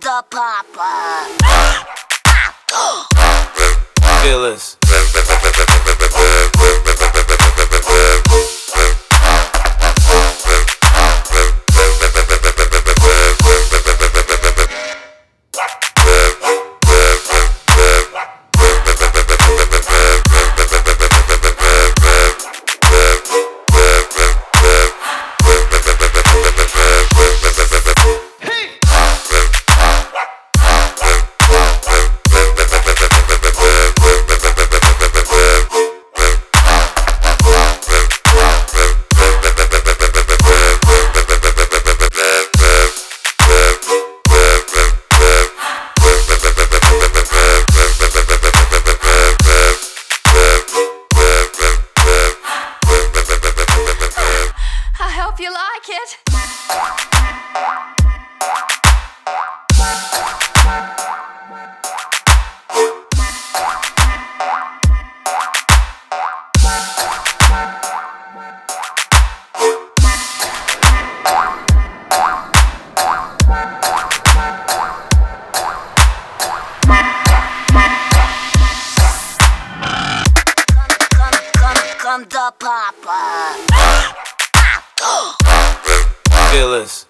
the papa. Feel us. Conda papa. Fearless.